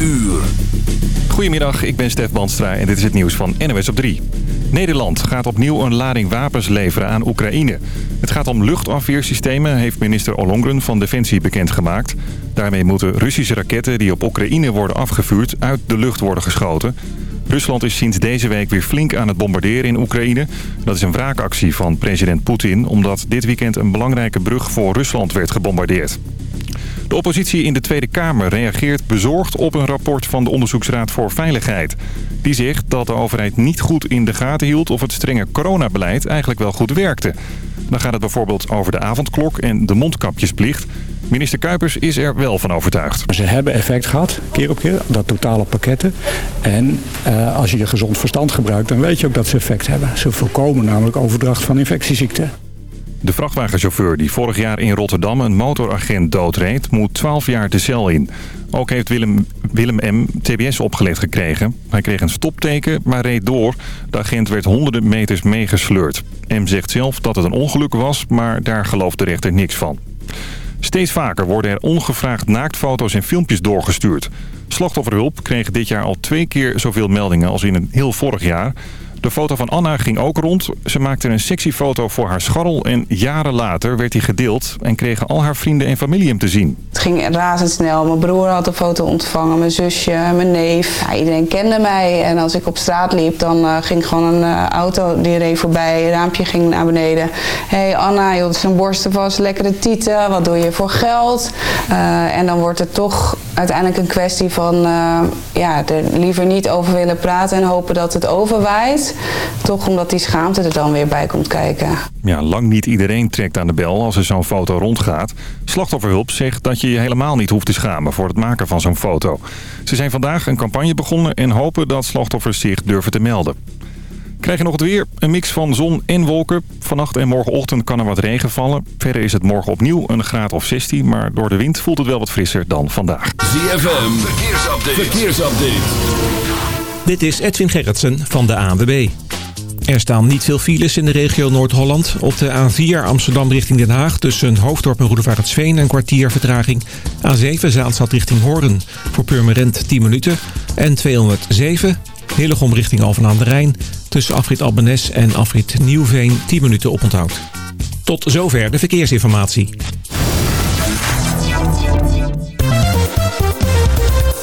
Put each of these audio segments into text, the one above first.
uur. Goedemiddag, ik ben Stef Banstra en dit is het nieuws van NOS op 3. Nederland gaat opnieuw een lading wapens leveren aan Oekraïne. Het gaat om luchtafweersystemen, heeft minister Ollongren van Defensie bekendgemaakt. Daarmee moeten Russische raketten die op Oekraïne worden afgevuurd uit de lucht worden geschoten. Rusland is sinds deze week weer flink aan het bombarderen in Oekraïne. Dat is een wraakactie van president Poetin... omdat dit weekend een belangrijke brug voor Rusland werd gebombardeerd. De oppositie in de Tweede Kamer reageert bezorgd op een rapport van de Onderzoeksraad voor Veiligheid. Die zegt dat de overheid niet goed in de gaten hield of het strenge coronabeleid eigenlijk wel goed werkte. Dan gaat het bijvoorbeeld over de avondklok en de mondkapjesplicht. Minister Kuipers is er wel van overtuigd. Ze hebben effect gehad, keer op keer, dat totale pakketten. En uh, als je je gezond verstand gebruikt, dan weet je ook dat ze effect hebben. Ze voorkomen namelijk overdracht van infectieziekten. De vrachtwagenchauffeur die vorig jaar in Rotterdam een motoragent doodreed... moet 12 jaar de cel in. Ook heeft Willem, Willem M. TBS opgelegd gekregen. Hij kreeg een stopteken, maar reed door. De agent werd honderden meters meegesleurd. M zegt zelf dat het een ongeluk was, maar daar gelooft de rechter niks van. Steeds vaker worden er ongevraagd naaktfoto's en filmpjes doorgestuurd. Slachtofferhulp kreeg dit jaar al twee keer zoveel meldingen als in een heel vorig jaar... De foto van Anna ging ook rond. Ze maakte een sexy foto voor haar scharrel en jaren later werd die gedeeld... en kregen al haar vrienden en familie hem te zien. Het ging razendsnel. Mijn broer had de foto ontvangen, mijn zusje, mijn neef. Ja, iedereen kende mij en als ik op straat liep dan uh, ging gewoon een uh, auto die reed voorbij. Een raampje ging naar beneden. Hé hey Anna, je zijn borsten vast, lekkere tieten. Wat doe je voor geld? Uh, en dan wordt het toch uiteindelijk een kwestie van ja, er liever niet over willen praten... en hopen dat het overwaait. Toch omdat die schaamte er dan weer bij komt kijken. Ja, lang niet iedereen trekt aan de bel als er zo'n foto rondgaat. Slachtofferhulp zegt dat je je helemaal niet hoeft te schamen voor het maken van zo'n foto. Ze zijn vandaag een campagne begonnen en hopen dat slachtoffers zich durven te melden. Krijg je nog het weer? Een mix van zon en wolken. Vannacht en morgenochtend kan er wat regen vallen. Verder is het morgen opnieuw een graad of 16. Maar door de wind voelt het wel wat frisser dan vandaag. ZFM, verkeersupdate. verkeersupdate. Dit is Edwin Gerritsen van de ANWB. Er staan niet veel files in de regio Noord-Holland. Op de A4 Amsterdam richting Den Haag tussen Hoofddorp en Roedevaartsveen een kwartier vertraging. A7 Zaanstad richting Hoorn voor Purmerend 10 minuten. En 207 Hillegom richting Alphen aan de Rijn tussen afrit Albenes en afrit Nieuwveen 10 minuten oponthoud. Tot zover de verkeersinformatie.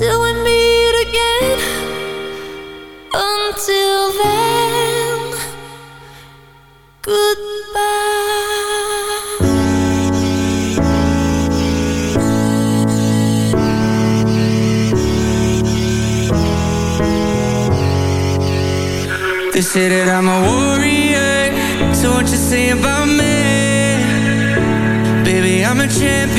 till we meet again. Until then, goodbye. They say that I'm a warrior, so what you say about me?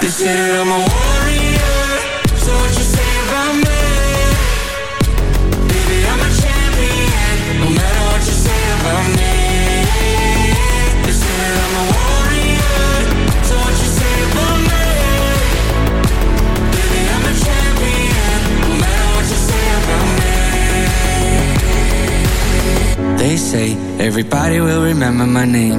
They say that I'm a warrior So what you say about me? Baby, I'm a champion No matter what you say about me. They say I'm a warrior So what you say about me? Baby, I'm a champion No matter what you say about me. They say everybody will remember my name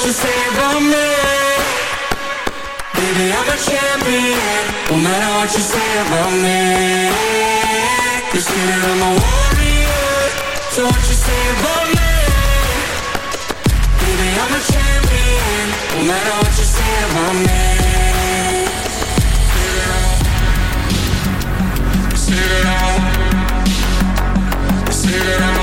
what you say about me? Baby, I'm a champion No matter what you say about me They say that I'm a warrior So what you say about me? Baby, I'm a champion No matter what you say about me Say that I'm Say that I'm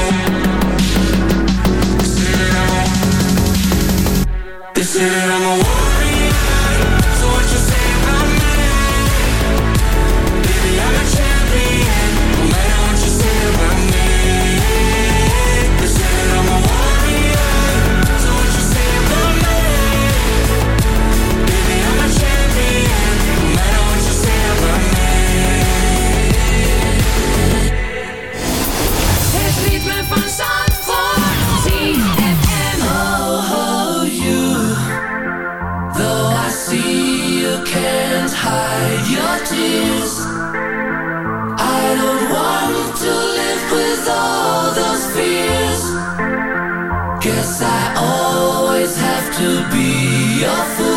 with all those fears. Guess I always have to be your fool.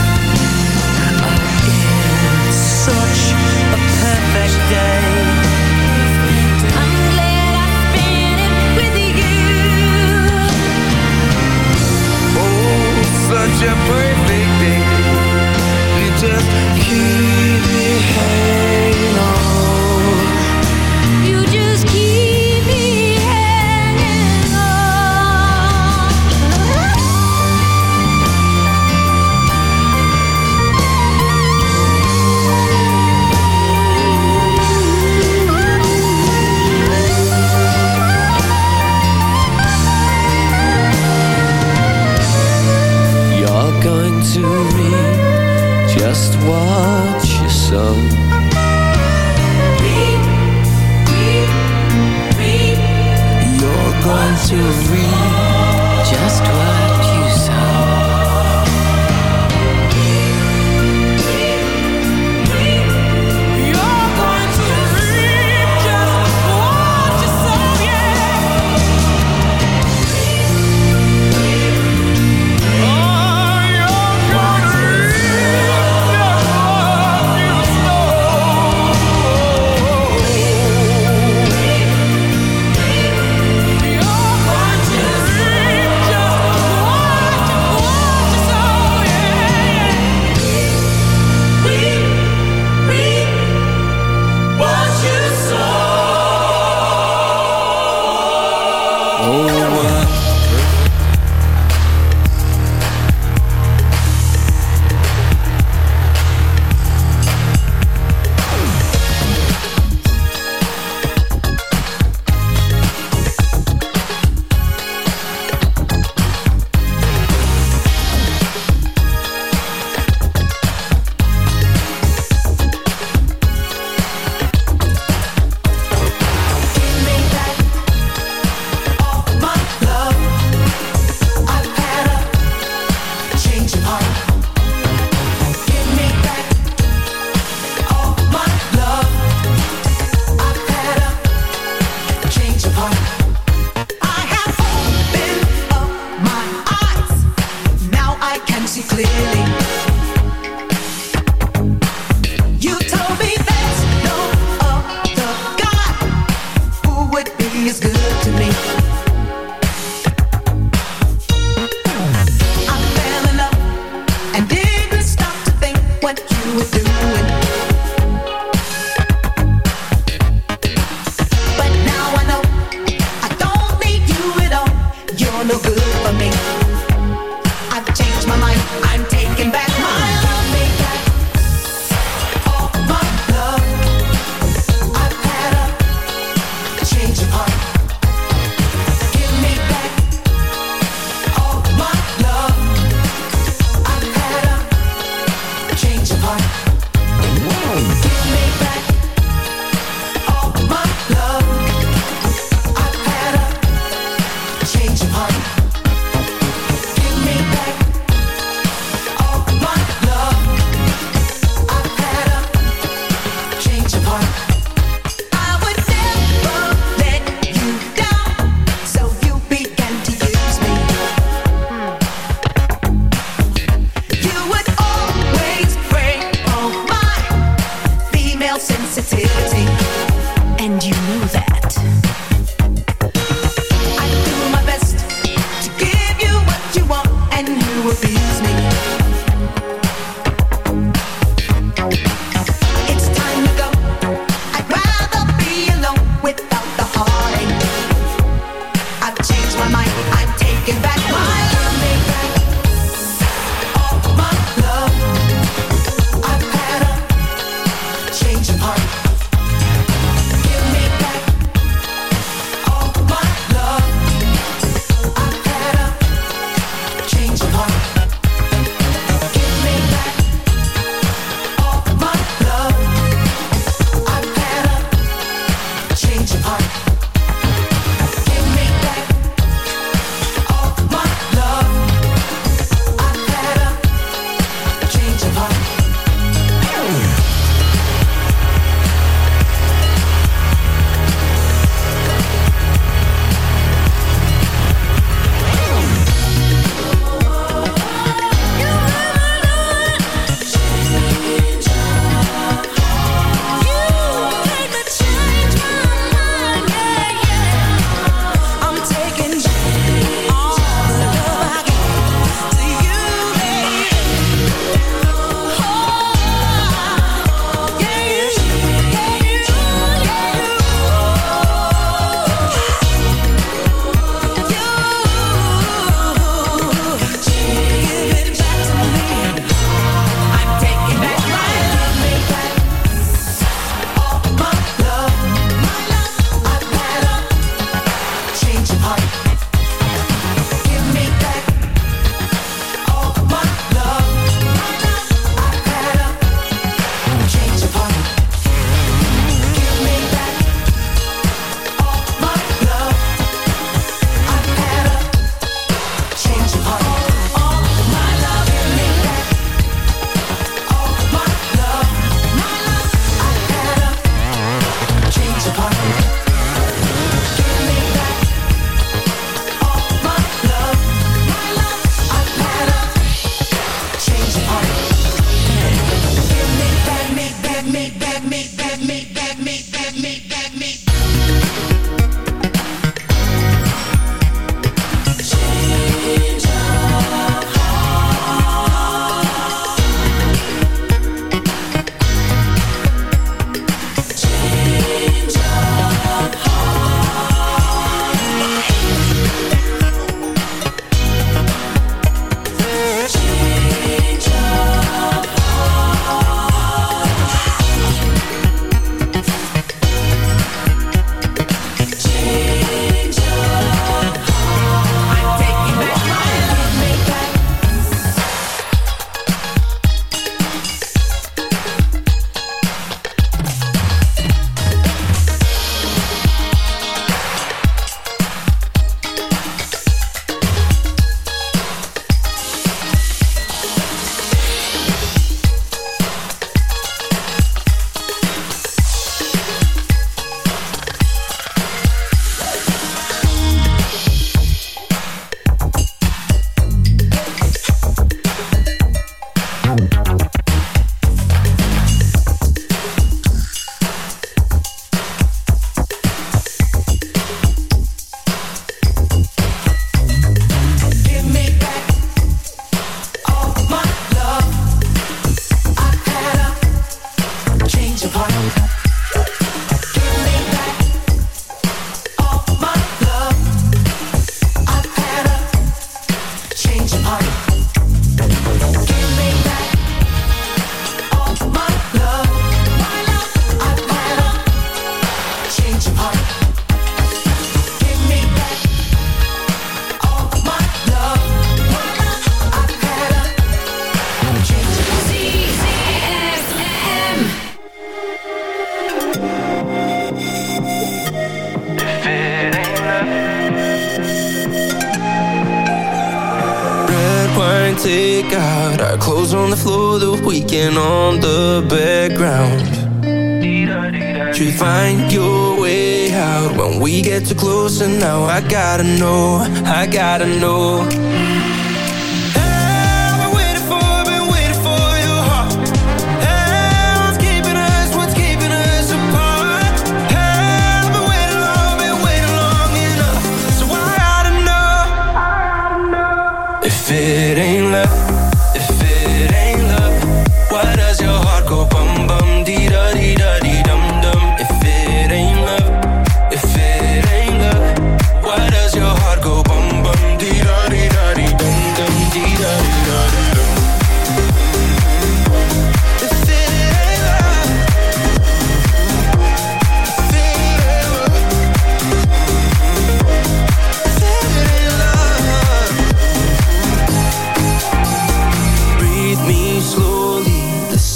and you know that.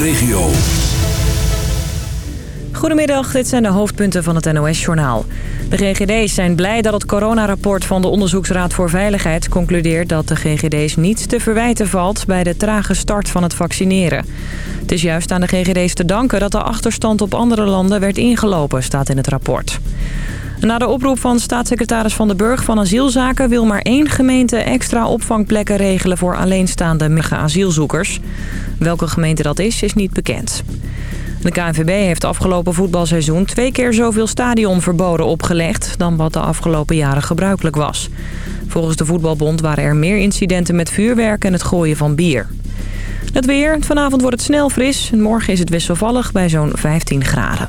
Regio. Goedemiddag, dit zijn de hoofdpunten van het NOS-journaal. De GGD's zijn blij dat het coronarapport van de Onderzoeksraad voor Veiligheid concludeert dat de GGD's niets te verwijten valt bij de trage start van het vaccineren. Het is juist aan de GGD's te danken dat de achterstand op andere landen werd ingelopen, staat in het rapport. Na de oproep van staatssecretaris Van den Burg van Asielzaken... wil maar één gemeente extra opvangplekken regelen voor alleenstaande mega asielzoekers. Welke gemeente dat is, is niet bekend. De KNVB heeft afgelopen voetbalseizoen twee keer zoveel stadionverboden opgelegd... dan wat de afgelopen jaren gebruikelijk was. Volgens de voetbalbond waren er meer incidenten met vuurwerk en het gooien van bier. Het weer. Vanavond wordt het snel fris. en Morgen is het wisselvallig bij zo'n 15 graden.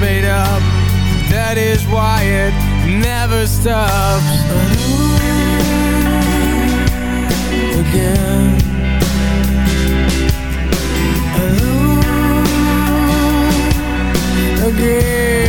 made up. That is why it never stops. Again. Again.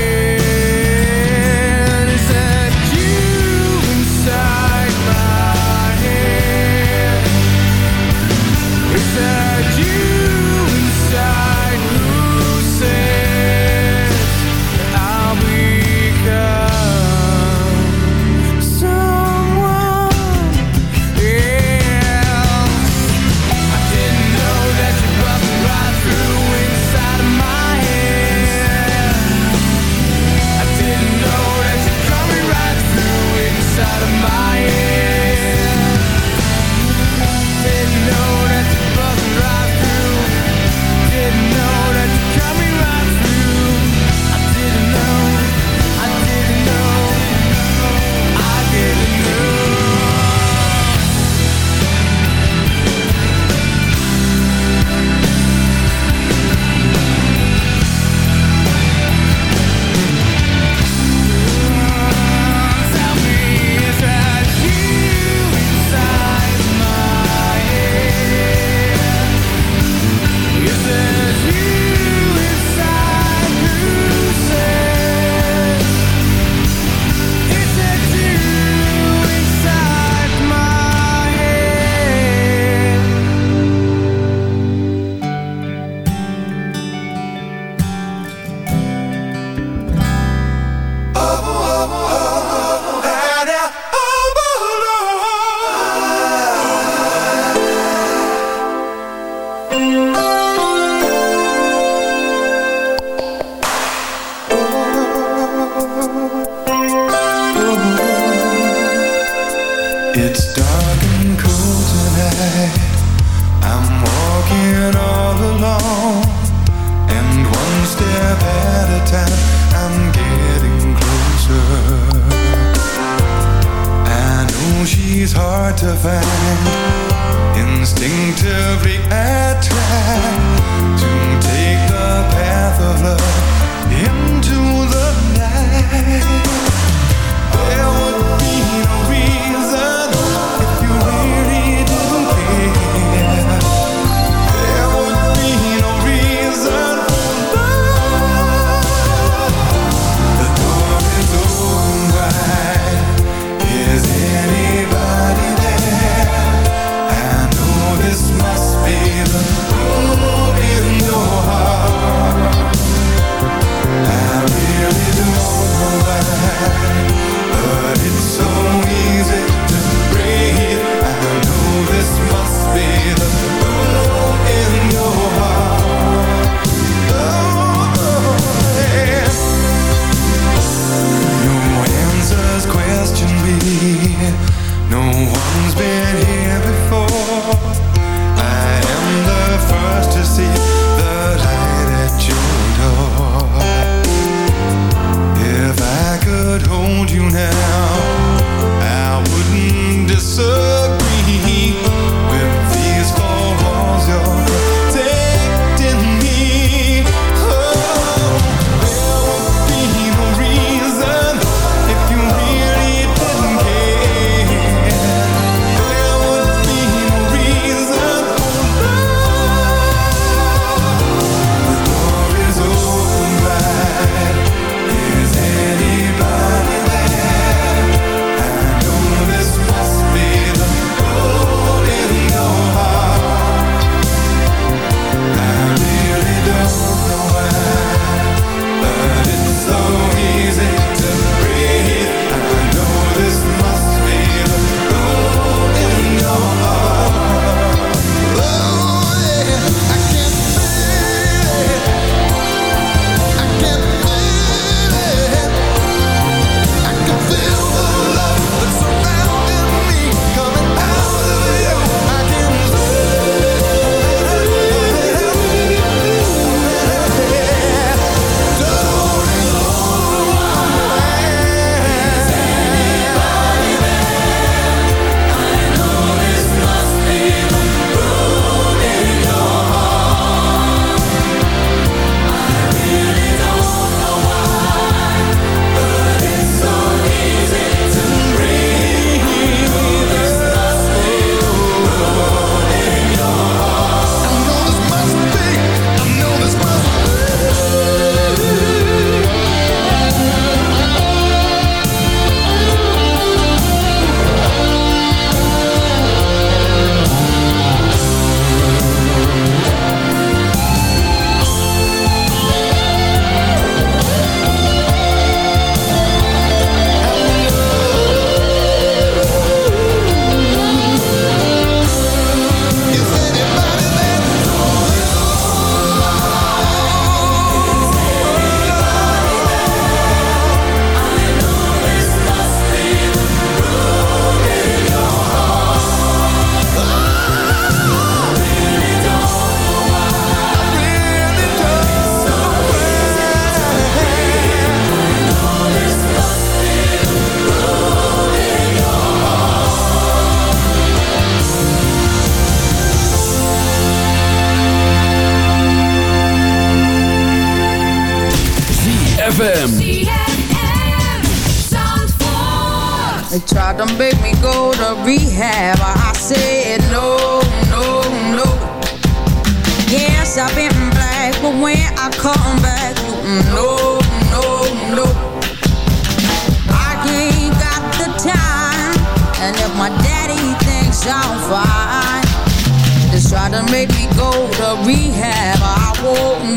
To find. Go to rehab. I won't